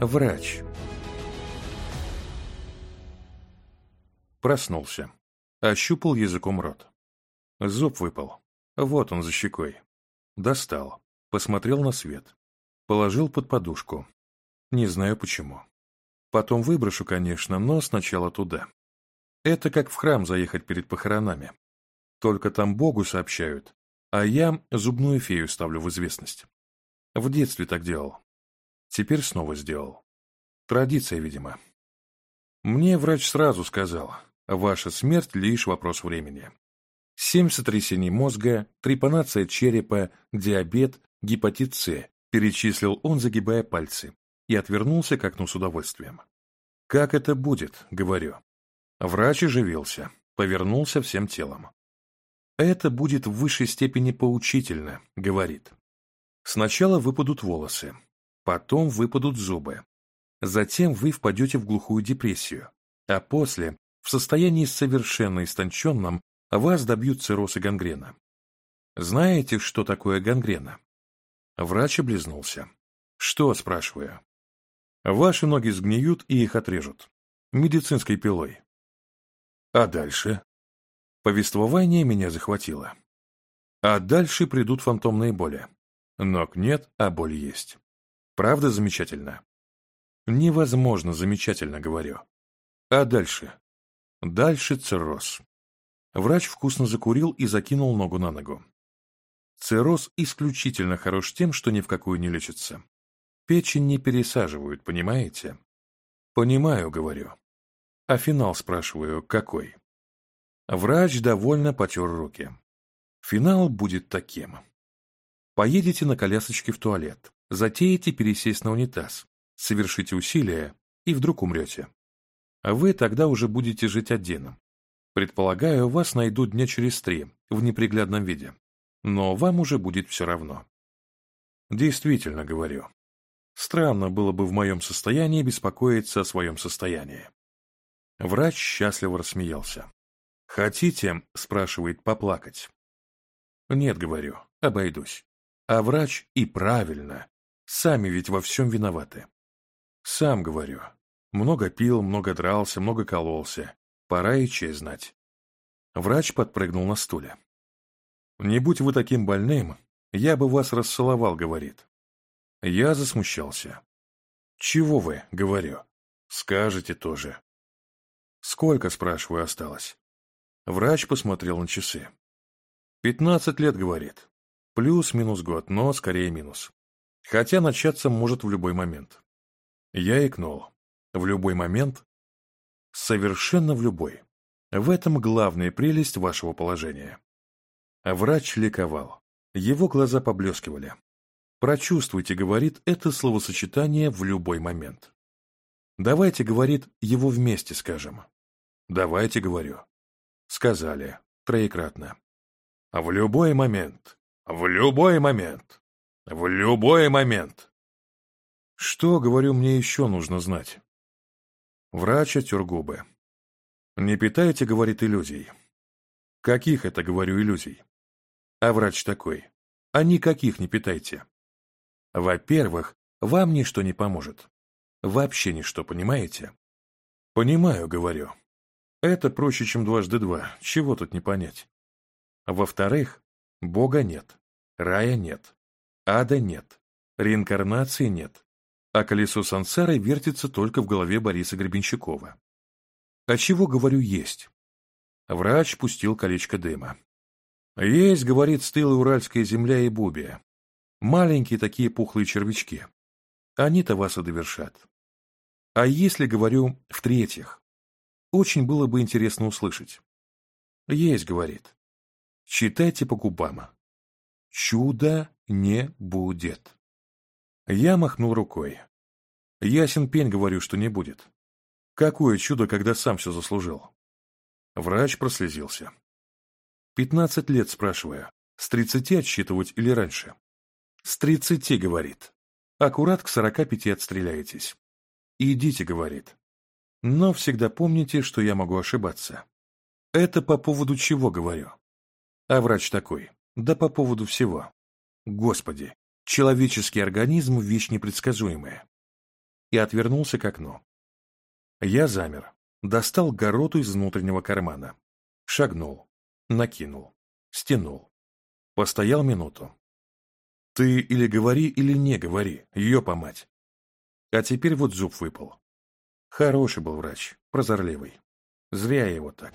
Врач. Проснулся. Ощупал языком рот. Зуб выпал. Вот он за щекой. Достал. Посмотрел на свет. Положил под подушку. Не знаю почему. Потом выброшу, конечно, но сначала туда. Это как в храм заехать перед похоронами. Только там Богу сообщают, а я зубную фею ставлю в известность. В детстве так делал. Теперь снова сделал. Традиция, видимо. Мне врач сразу сказал, ваша смерть лишь вопрос времени. Семь сотрясений мозга, трепанация черепа, диабет, гепатит С, перечислил он, загибая пальцы, и отвернулся к окну с удовольствием. «Как это будет?» — говорю. Врач оживился, повернулся всем телом. «Это будет в высшей степени поучительно», — говорит. «Сначала выпадут волосы, потом выпадут зубы. Затем вы впадете в глухую депрессию, а после, в состоянии совершенно истонченном, вас добьют цирроз и гангрена. Знаете, что такое гангрена? Врач облизнулся. Что, спрашиваю? Ваши ноги сгниют и их отрежут. Медицинской пилой. А дальше? Повествование меня захватило. А дальше придут фантомные боли. Ног нет, а боль есть. Правда замечательно? Невозможно замечательно, говорю. А дальше? Дальше цирроз. Врач вкусно закурил и закинул ногу на ногу. Цирроз исключительно хорош тем, что ни в какую не лечится. Печень не пересаживают, понимаете? Понимаю, говорю. А финал, спрашиваю, какой? Врач довольно потер руки. Финал будет таким. Поедете на колясочке в туалет. Затеете пересесть на унитаз, совершите усилие и вдруг умрете. А вы тогда уже будете жить отдельно. Предполагаю, вас найдут дня через три, в неприглядном виде. Но вам уже будет все равно. Действительно, говорю. Странно было бы в моем состоянии беспокоиться о своем состоянии. Врач счастливо рассмеялся. «Хотите?» – спрашивает поплакать. «Нет», – говорю, – «обойдусь». А врач и правильно Сами ведь во всем виноваты. Сам говорю. Много пил, много дрался, много кололся. Пора и честь знать. Врач подпрыгнул на стуле. «Не будь вы таким больным, я бы вас расцеловал», — говорит. Я засмущался. «Чего вы?» — говорю. «Скажете тоже». «Сколько?» — спрашиваю, осталось. Врач посмотрел на часы. «Пятнадцать лет», — говорит. «Плюс-минус год, но скорее минус». Хотя начаться может в любой момент. Я икнул. В любой момент? Совершенно в любой. В этом главная прелесть вашего положения. Врач ликовал. Его глаза поблескивали. «Прочувствуйте», — говорит, — это словосочетание в любой момент. «Давайте», — говорит, — его вместе скажем. «Давайте», — говорю. Сказали. Троекратно. «В любой момент! В любой момент!» В любой момент. Что, говорю, мне еще нужно знать? Врача оттер. Не питайте, говорит, иллюзий. Каких это, говорю, иллюзий? А врач такой. А никаких не питайте. Во-первых, вам ничто не поможет. Вообще ничто, понимаете? Понимаю, говорю. Это проще, чем дважды два. Чего тут не понять? Во-вторых, Бога нет. Рая нет. Ада нет. Реинкарнации нет. А колесо сансары вертится только в голове Бориса Гребенщикова. А чего, говорю, есть? Врач пустил колечко дыма. Есть, говорит, стыла уральская земля и бубия. Маленькие такие пухлые червячки. Они-то вас и довершат. А если, говорю, в-третьих? Очень было бы интересно услышать. Есть, говорит. Читайте по губам. Чудо не будет. Я махнул рукой. Ясен пень говорю, что не будет. Какое чудо, когда сам все заслужил. Врач прослезился. Пятнадцать лет, спрашиваю. С тридцати отсчитывать или раньше? С тридцати, говорит. Аккурат к сорока пяти отстреляетесь. Идите, говорит. Но всегда помните, что я могу ошибаться. Это по поводу чего говорю? А врач такой. Да по поводу всего. Господи, человеческий организм – вещь непредсказуемая. И отвернулся к окну. Я замер. Достал гороту из внутреннего кармана. Шагнул. Накинул. Стянул. Постоял минуту. Ты или говори, или не говори, ее помать. А теперь вот зуб выпал. Хороший был врач, прозорливый. Зря я его так.